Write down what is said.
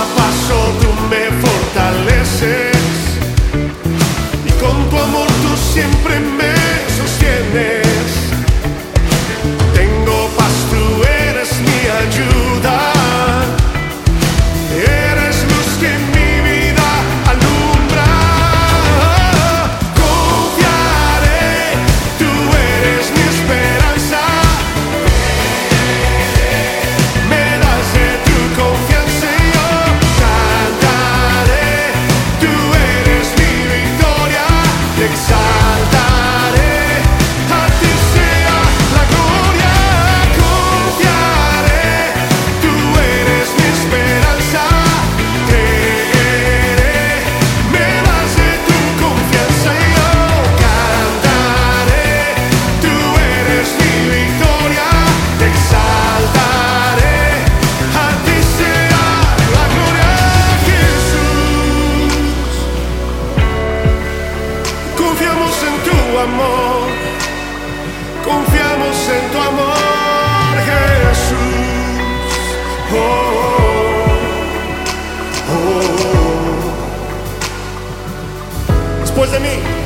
a paso tú me fortaleces. Y con tu amor tú siempre me confiamos en tu amor, Jesús. Oh, oh, oh. oh. Después de mí.